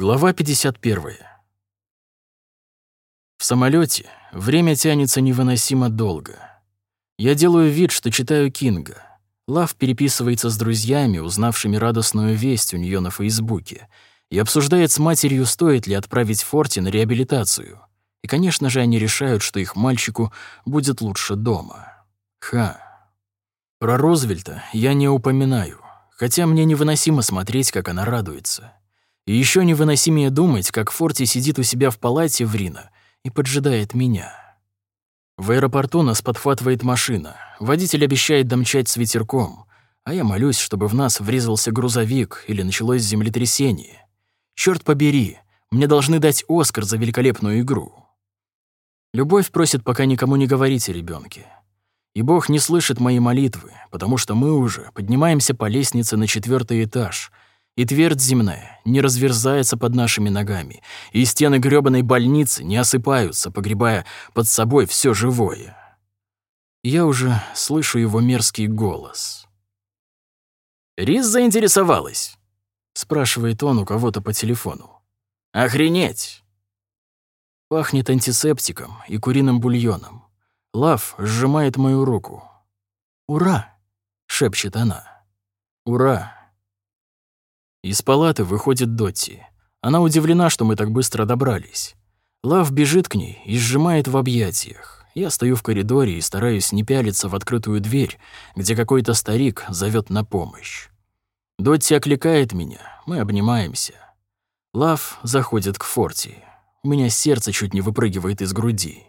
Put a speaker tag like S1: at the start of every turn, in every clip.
S1: Глава 51. В самолете время тянется невыносимо долго. Я делаю вид, что читаю Кинга. Лав переписывается с друзьями, узнавшими радостную весть у нее на Фейсбуке, и обсуждает с матерью, стоит ли отправить Форти на реабилитацию. И, конечно же, они решают, что их мальчику будет лучше дома. Ха. Про Розвельта я не упоминаю, хотя мне невыносимо смотреть, как она радуется. И еще невыносимее думать, как Форти сидит у себя в палате в Рино и поджидает меня. В аэропорту нас подхватывает машина. Водитель обещает домчать с ветерком, а я молюсь, чтобы в нас врезался грузовик или началось землетрясение. Черт побери, мне должны дать Оскар за великолепную игру. Любовь просит пока никому не говорить о ребенке. И Бог не слышит мои молитвы, потому что мы уже поднимаемся по лестнице на четвертый этаж — и твердь земная не разверзается под нашими ногами, и стены грёбаной больницы не осыпаются, погребая под собой все живое. Я уже слышу его мерзкий голос. «Рис заинтересовалась?» — спрашивает он у кого-то по телефону. «Охренеть!» Пахнет антисептиком и куриным бульоном. Лав сжимает мою руку. «Ура!» — шепчет она. «Ура!» Из палаты выходит Дотти. Она удивлена, что мы так быстро добрались. Лав бежит к ней и сжимает в объятиях. Я стою в коридоре и стараюсь не пялиться в открытую дверь, где какой-то старик зовет на помощь. Дотти окликает меня, мы обнимаемся. Лав заходит к Форти. У меня сердце чуть не выпрыгивает из груди.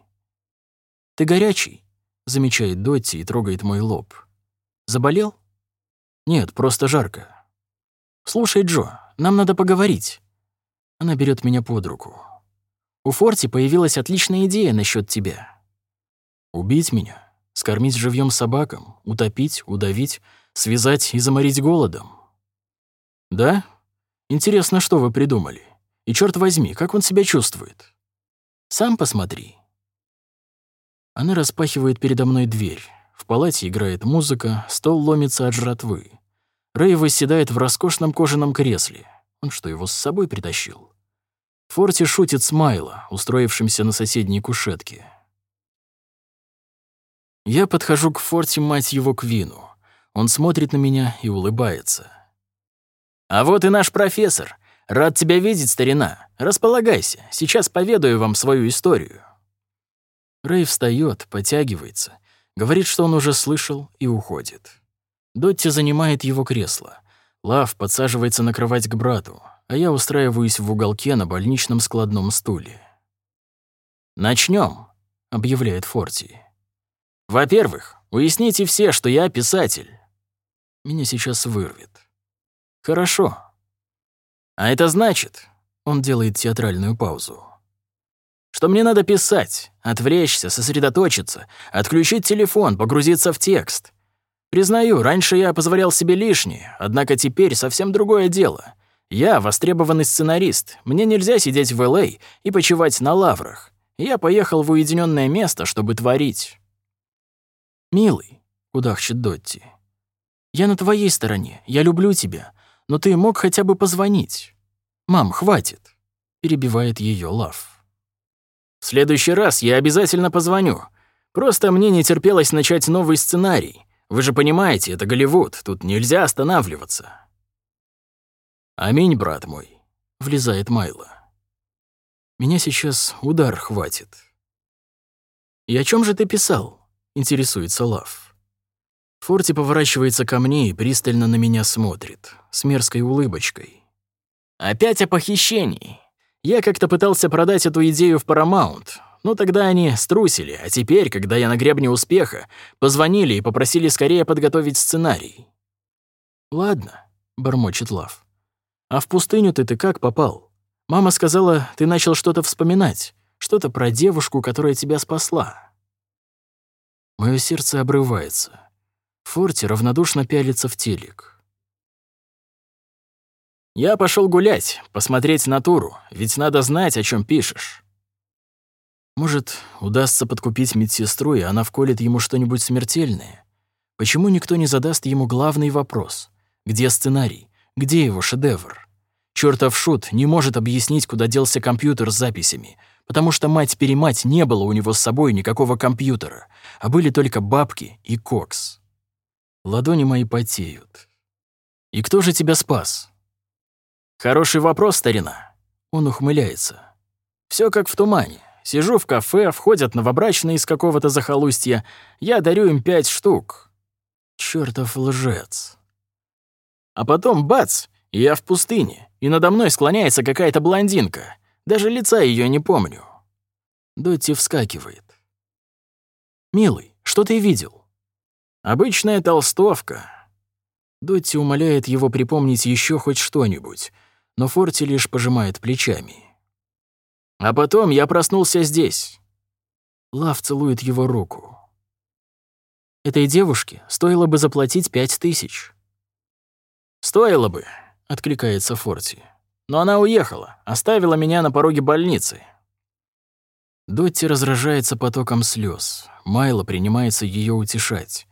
S1: «Ты горячий?» — замечает Дотти и трогает мой лоб. «Заболел?» «Нет, просто жарко. «Слушай, Джо, нам надо поговорить». Она берет меня под руку. «У Форти появилась отличная идея насчет тебя». «Убить меня? Скормить живьем собакам? Утопить? Удавить? Связать и заморить голодом?» «Да? Интересно, что вы придумали? И черт возьми, как он себя чувствует?» «Сам посмотри». Она распахивает передо мной дверь. В палате играет музыка, стол ломится от жратвы. Рэй восседает в роскошном кожаном кресле. Он что, его с собой притащил? Форти шутит с Майло, устроившимся на соседней кушетке. Я подхожу к Форти, мать его, Квину. Он смотрит на меня и улыбается. «А вот и наш профессор. Рад тебя видеть, старина. Располагайся, сейчас поведаю вам свою историю». Рэй встает, потягивается, говорит, что он уже слышал, и уходит. Дотти занимает его кресло. Лав подсаживается на кровать к брату, а я устраиваюсь в уголке на больничном складном стуле. Начнем, объявляет Форти. «Во-первых, уясните все, что я писатель». Меня сейчас вырвет. «Хорошо. А это значит...» Он делает театральную паузу. «Что мне надо писать, отвлечься, сосредоточиться, отключить телефон, погрузиться в текст». Признаю, раньше я позволял себе лишнее, однако теперь совсем другое дело. Я востребованный сценарист, мне нельзя сидеть в Л.А. и почивать на лаврах. Я поехал в уединенное место, чтобы творить. «Милый», — кудахчет Дотти, — «я на твоей стороне, я люблю тебя, но ты мог хотя бы позвонить». «Мам, хватит», — перебивает ее Лав. «В следующий раз я обязательно позвоню. Просто мне не терпелось начать новый сценарий. Вы же понимаете, это Голливуд, тут нельзя останавливаться. Аминь, брат мой, влезает Майло. Меня сейчас удар хватит. И о чем же ты писал? Интересуется Лав. Форти поворачивается ко мне и пристально на меня смотрит, с мерзкой улыбочкой. Опять о похищении. Я как-то пытался продать эту идею в Paramount, но тогда они струсили, а теперь, когда я на гребне успеха, позвонили и попросили скорее подготовить сценарий. «Ладно», — бормочет Лав. «А в пустыню ты как попал? Мама сказала, ты начал что-то вспоминать, что-то про девушку, которая тебя спасла». Моё сердце обрывается. Форти равнодушно пялится в телек. «Я пошел гулять, посмотреть натуру, ведь надо знать, о чем пишешь». Может, удастся подкупить медсестру, и она вколет ему что-нибудь смертельное? Почему никто не задаст ему главный вопрос? Где сценарий? Где его шедевр? Чёртов шут не может объяснить, куда делся компьютер с записями, потому что мать-перемать не было у него с собой никакого компьютера, а были только бабки и кокс. Ладони мои потеют. «И кто же тебя спас?» «Хороший вопрос, старина». Он ухмыляется. Все как в тумане. Сижу в кафе, входят новобрачные из какого-то захолустья. Я дарю им пять штук. Чёртов лжец. А потом бац, я в пустыне, и надо мной склоняется какая-то блондинка. Даже лица ее не помню. Дотти вскакивает. «Милый, что ты видел?» «Обычная толстовка». Дотти умоляет его припомнить еще хоть что-нибудь, но Форти лишь пожимает плечами. А потом я проснулся здесь. Лав целует его руку. Этой девушке стоило бы заплатить пять тысяч. «Стоило бы», — откликается Форти. «Но она уехала, оставила меня на пороге больницы». Дотти разражается потоком слез. Майло принимается ее утешать.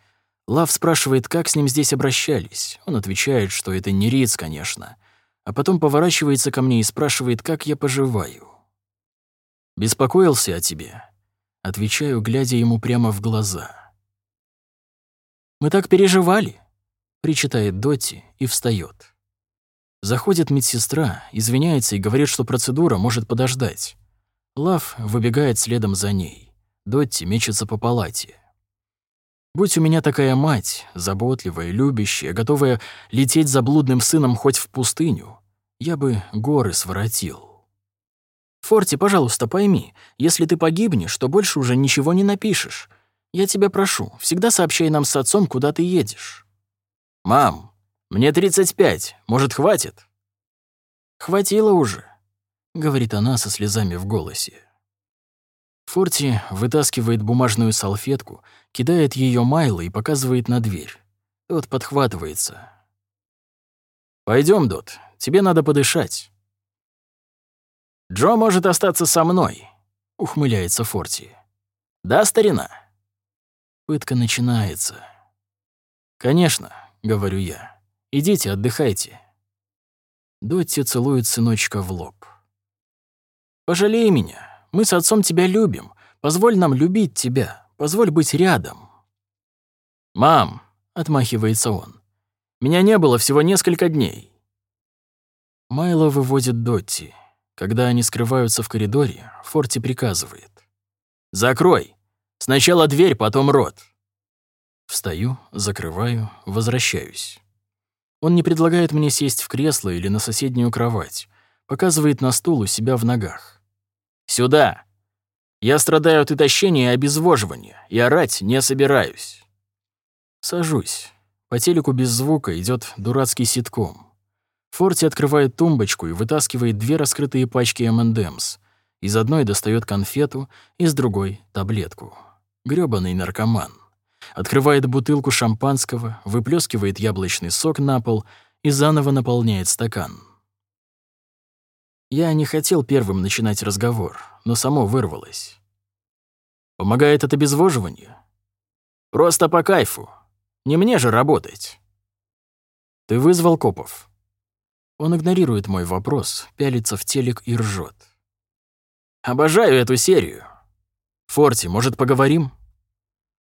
S1: Лав спрашивает, как с ним здесь обращались. Он отвечает, что это не Риц, конечно а потом поворачивается ко мне и спрашивает, как я поживаю. «Беспокоился о тебе», — отвечаю, глядя ему прямо в глаза. «Мы так переживали», — причитает Дотти и встает. Заходит медсестра, извиняется и говорит, что процедура может подождать. Лав выбегает следом за ней. Дотти мечется по палате. Будь у меня такая мать, заботливая, любящая, готовая лететь за блудным сыном хоть в пустыню, я бы горы своротил. Форти, пожалуйста, пойми, если ты погибнешь, то больше уже ничего не напишешь. Я тебя прошу, всегда сообщай нам с отцом, куда ты едешь. Мам, мне 35, может, хватит? Хватило уже, говорит она со слезами в голосе. Форти вытаскивает бумажную салфетку, кидает ее Майло и показывает на дверь. Тот подхватывается. Пойдем, Дот, тебе надо подышать». «Джо может остаться со мной», — ухмыляется Форти. «Да, старина?» Пытка начинается. «Конечно», — говорю я. «Идите, отдыхайте». Дотти целует сыночка в лоб. «Пожалей меня. Мы с отцом тебя любим. Позволь нам любить тебя. Позволь быть рядом». «Мам», — отмахивается он, — «меня не было всего несколько дней». Майло выводит Дотти. Когда они скрываются в коридоре, Форти приказывает. «Закрой! Сначала дверь, потом рот!» Встаю, закрываю, возвращаюсь. Он не предлагает мне сесть в кресло или на соседнюю кровать, показывает на стул у себя в ногах. «Сюда! Я страдаю от утощения и обезвоживания, и орать не собираюсь». Сажусь. По телеку без звука идет дурацкий ситком. Форти открывает тумбочку и вытаскивает две раскрытые пачки M&M's. Из одной достает конфету, из другой — таблетку. Грёбаный наркоман. Открывает бутылку шампанского, выплескивает яблочный сок на пол и заново наполняет стакан. Я не хотел первым начинать разговор, но само вырвалось. Помогает от обезвоживания? Просто по кайфу. Не мне же работать. Ты вызвал копов? Он игнорирует мой вопрос, пялится в телек и ржет. Обожаю эту серию. Форти, может, поговорим?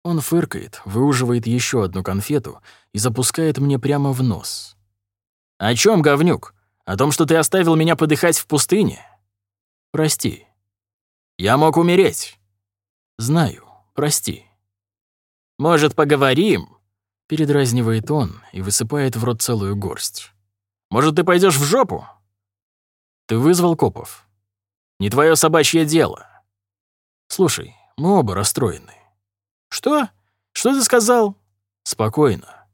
S1: Он фыркает, выуживает еще одну конфету и запускает мне прямо в нос. «О чем, говнюк? О том, что ты оставил меня подыхать в пустыне? Прости. Я мог умереть. Знаю, прости. Может, поговорим? Передразнивает он и высыпает в рот целую горсть. Может, ты пойдешь в жопу? Ты вызвал копов. Не твое собачье дело. Слушай, мы оба расстроены. Что? Что ты сказал? Спокойно.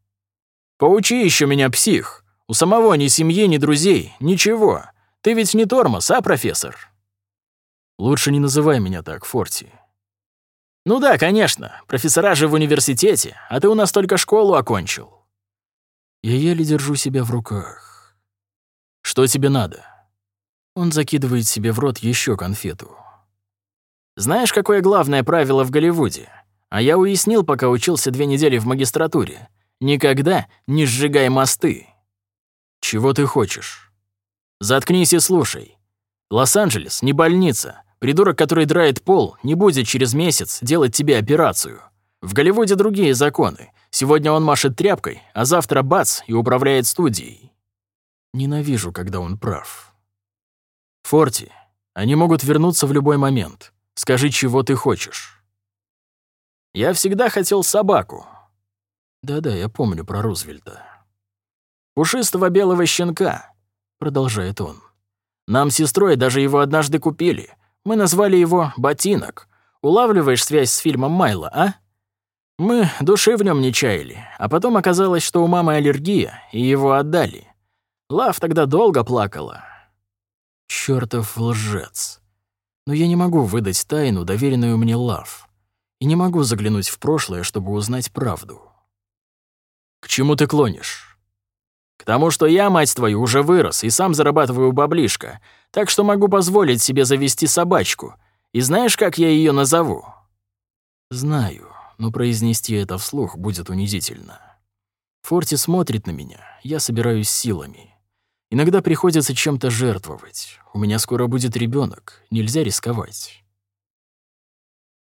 S1: Поучи еще меня, псих. У самого ни семьи, ни друзей, ничего. Ты ведь не тормоз, а, профессор?» «Лучше не называй меня так, Форти». «Ну да, конечно. Профессора же в университете, а ты у нас только школу окончил». Я еле держу себя в руках. «Что тебе надо?» Он закидывает себе в рот еще конфету. «Знаешь, какое главное правило в Голливуде? А я уяснил, пока учился две недели в магистратуре. Никогда не сжигай мосты». «Чего ты хочешь?» Заткнись и слушай. Лос-Анджелес не больница. Придурок, который драет пол, не будет через месяц делать тебе операцию. В Голливуде другие законы. Сегодня он машет тряпкой, а завтра бац и управляет студией. Ненавижу, когда он прав. Форти, они могут вернуться в любой момент. Скажи, чего ты хочешь. Я всегда хотел собаку. Да-да, я помню про Рузвельта. Пушистого белого щенка, продолжает он. Нам с сестрой даже его однажды купили — мы назвали его «Ботинок». Улавливаешь связь с фильмом Майла, а? Мы души в нем не чаяли, а потом оказалось, что у мамы аллергия, и его отдали. Лав тогда долго плакала. Чёртов лжец. Но я не могу выдать тайну, доверенную мне Лав. И не могу заглянуть в прошлое, чтобы узнать правду. К чему ты клонишь? К тому, что я, мать твою, уже вырос и сам зарабатываю баблишко, так что могу позволить себе завести собачку. И знаешь, как я ее назову?» «Знаю, но произнести это вслух будет унизительно. Форти смотрит на меня, я собираюсь силами. Иногда приходится чем-то жертвовать. У меня скоро будет ребенок, нельзя рисковать.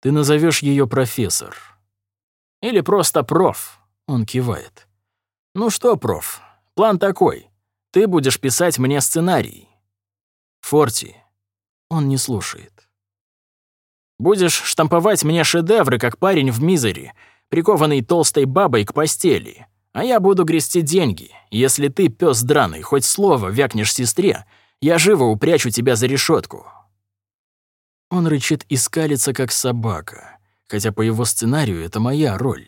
S1: Ты назовешь ее профессор. Или просто проф, он кивает. Ну что, проф, План такой. Ты будешь писать мне сценарий. Форти. Он не слушает. Будешь штамповать мне шедевры, как парень в мизере, прикованный толстой бабой к постели. А я буду грести деньги. Если ты, пес драный, хоть слово вякнешь сестре, я живо упрячу тебя за решетку. Он рычит и скалится, как собака. Хотя по его сценарию это моя роль.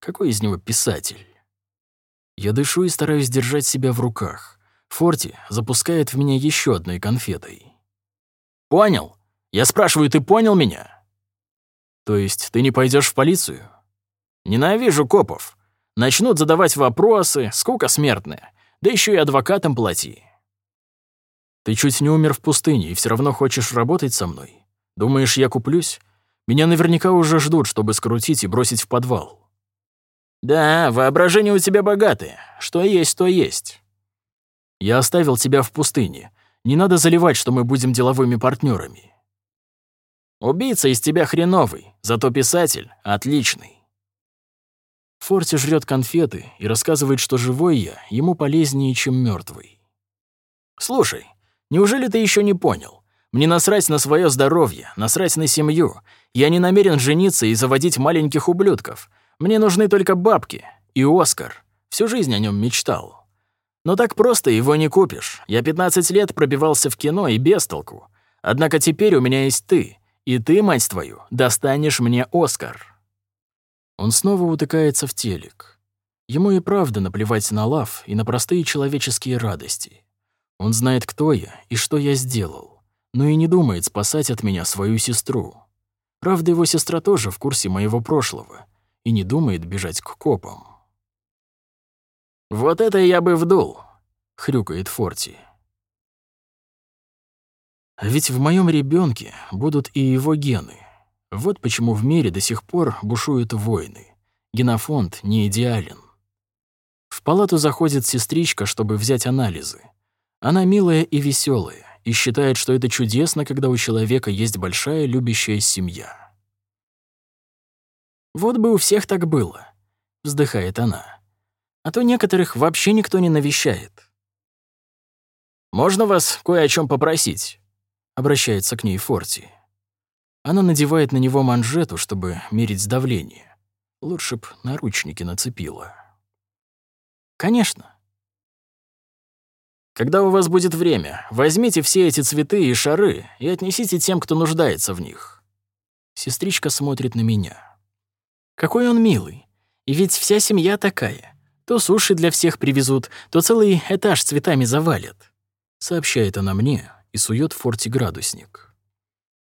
S1: Какой из него писатель? Я дышу и стараюсь держать себя в руках. Форти запускает в меня еще одной конфетой. «Понял? Я спрашиваю, ты понял меня?» «То есть ты не пойдешь в полицию?» «Ненавижу копов. Начнут задавать вопросы, скука смертная. Да еще и адвокатам плати». «Ты чуть не умер в пустыне и все равно хочешь работать со мной? Думаешь, я куплюсь? Меня наверняка уже ждут, чтобы скрутить и бросить в подвал». «Да, воображение у тебя богатое. Что есть, то есть». «Я оставил тебя в пустыне. Не надо заливать, что мы будем деловыми партнерами. «Убийца из тебя хреновый, зато писатель отличный». Форти жрет конфеты и рассказывает, что живой я ему полезнее, чем мертвый. «Слушай, неужели ты еще не понял? Мне насрать на свое здоровье, насрать на семью. Я не намерен жениться и заводить маленьких ублюдков. Мне нужны только бабки и Оскар. Всю жизнь о нем мечтал. Но так просто его не купишь. Я 15 лет пробивался в кино и без толку. Однако теперь у меня есть ты, и ты, мать твою, достанешь мне Оскар». Он снова утыкается в телек. Ему и правда наплевать на лав и на простые человеческие радости. Он знает, кто я и что я сделал, но и не думает спасать от меня свою сестру. Правда, его сестра тоже в курсе моего прошлого — и не думает бежать к копам. «Вот это я бы вдул», — хрюкает Форти. А ведь в моем ребенке будут и его гены. Вот почему в мире до сих пор бушуют войны. Генофонд не идеален. В палату заходит сестричка, чтобы взять анализы. Она милая и веселая и считает, что это чудесно, когда у человека есть большая любящая семья. Вот бы у всех так было, вздыхает она. А то некоторых вообще никто не навещает. Можно вас кое о чем попросить? обращается к ней Форти. Она надевает на него манжету, чтобы мерить давление. Лучше б наручники нацепила. Конечно. Когда у вас будет время, возьмите все эти цветы и шары и отнесите тем, кто нуждается в них. Сестричка смотрит на меня. Какой он милый. И ведь вся семья такая. То суши для всех привезут, то целый этаж цветами завалят. Сообщает она мне и сует в форте градусник.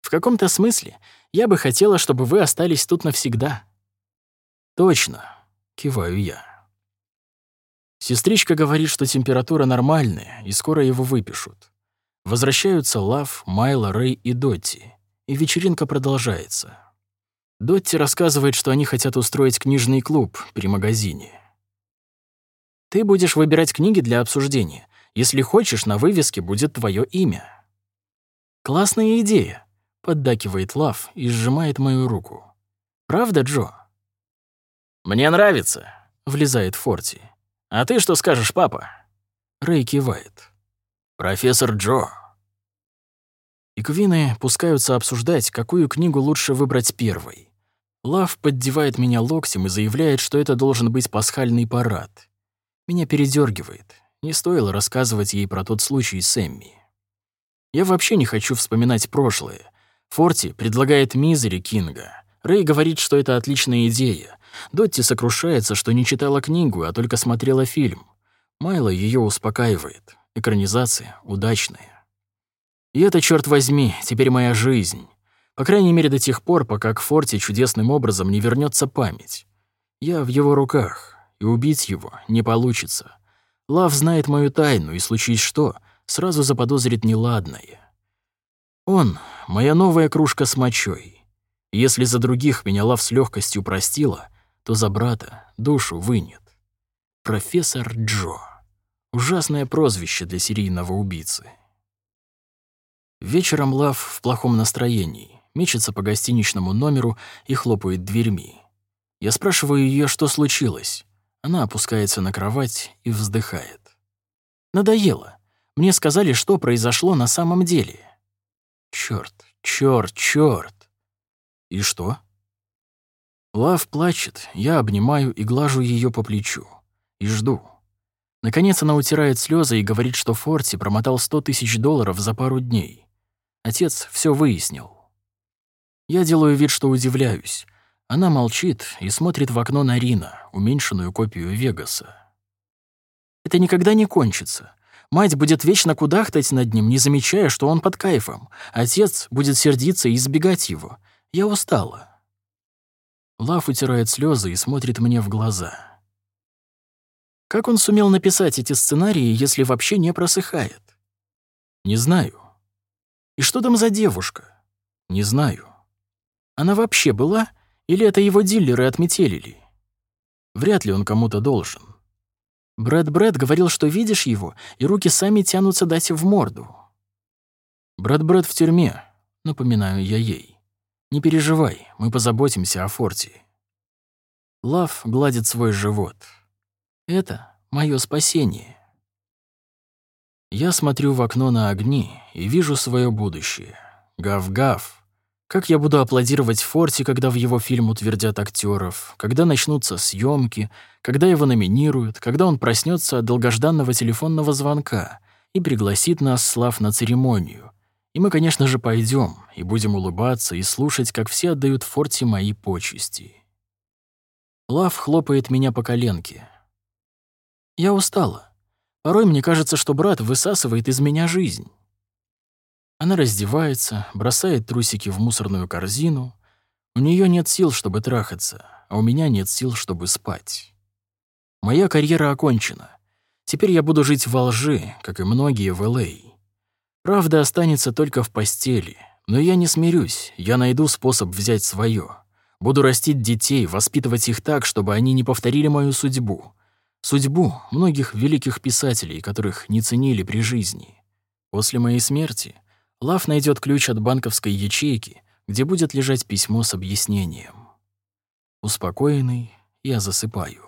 S1: В каком-то смысле я бы хотела, чтобы вы остались тут навсегда. Точно, киваю я. Сестричка говорит, что температура нормальная, и скоро его выпишут. Возвращаются Лав, Майла, Рэй и Дотти, и вечеринка продолжается. Дотти рассказывает, что они хотят устроить книжный клуб при магазине. «Ты будешь выбирать книги для обсуждения. Если хочешь, на вывеске будет твое имя». «Классная идея», — поддакивает Лав и сжимает мою руку. «Правда, Джо?»
S2: «Мне нравится», —
S1: влезает Форти.
S2: «А ты что скажешь, папа?»
S1: Рэй кивает.
S2: «Профессор Джо».
S1: И Квины пускаются обсуждать, какую книгу лучше выбрать первой. Лав поддевает меня локтем и заявляет, что это должен быть пасхальный парад. Меня передергивает. Не стоило рассказывать ей про тот случай с Эмми. Я вообще не хочу вспоминать прошлое. Форти предлагает Мизери Кинга. Рэй говорит, что это отличная идея. Дотти сокрушается, что не читала книгу, а только смотрела фильм. Майло ее успокаивает. Экранизация удачная. И это, черт возьми, теперь моя жизнь. По крайней мере, до тех пор, пока к Форте чудесным образом не вернется память. Я в его руках, и убить его не получится. Лав знает мою тайну, и случись что, сразу заподозрит неладное. Он — моя новая кружка с мочой. Если за других меня Лав с легкостью простила, то за брата душу вынет. Профессор Джо. Ужасное прозвище для серийного убийцы. Вечером Лав в плохом настроении, мечется по гостиничному номеру и хлопает дверьми. Я спрашиваю ее, что случилось. Она опускается на кровать и вздыхает. Надоело. Мне сказали, что произошло на самом деле. Чёрт, чёрт, чёрт. И что? Лав плачет, я обнимаю и глажу ее по плечу. И жду. Наконец она утирает слезы и говорит, что Форти промотал сто тысяч долларов за пару дней. Отец все выяснил. Я делаю вид, что удивляюсь. Она молчит и смотрит в окно на Рина, уменьшенную копию Вегаса. Это никогда не кончится. Мать будет вечно кудахтать над ним, не замечая, что он под кайфом. Отец будет сердиться и избегать его. Я устала. Лав утирает слезы и смотрит мне в глаза. Как он сумел написать эти сценарии, если вообще не просыхает? Не знаю. И что там за девушка? Не знаю. Она вообще была, или это его дилеры отметелили? Вряд ли он кому-то должен. Брэд Брэд говорил, что видишь его, и руки сами тянутся дать в морду. Брэд Брэд в тюрьме, напоминаю я ей. Не переживай, мы позаботимся о форте. Лав гладит свой живот. Это мое спасение. Я смотрю в окно на огни и вижу свое будущее. Гав-гав, как я буду аплодировать Форти, когда в его фильм утвердят актеров, когда начнутся съемки, когда его номинируют, когда он проснется от долгожданного телефонного звонка и пригласит нас, Слав, на церемонию. И мы, конечно же, пойдем и будем улыбаться и слушать, как все отдают Форти мои почести. Лав хлопает меня по коленке. Я устала. Порой мне кажется, что брат высасывает из меня жизнь. Она раздевается, бросает трусики в мусорную корзину. У нее нет сил, чтобы трахаться, а у меня нет сил, чтобы спать. Моя карьера окончена. Теперь я буду жить во лжи, как и многие в Л.А. Правда останется только в постели, но я не смирюсь, я найду способ взять свое. Буду растить детей, воспитывать их так, чтобы они не повторили мою судьбу. Судьбу многих великих писателей, которых не ценили при жизни. После моей смерти — Лав найдет ключ от банковской ячейки, где будет лежать письмо с объяснением. Успокоенный, я засыпаю.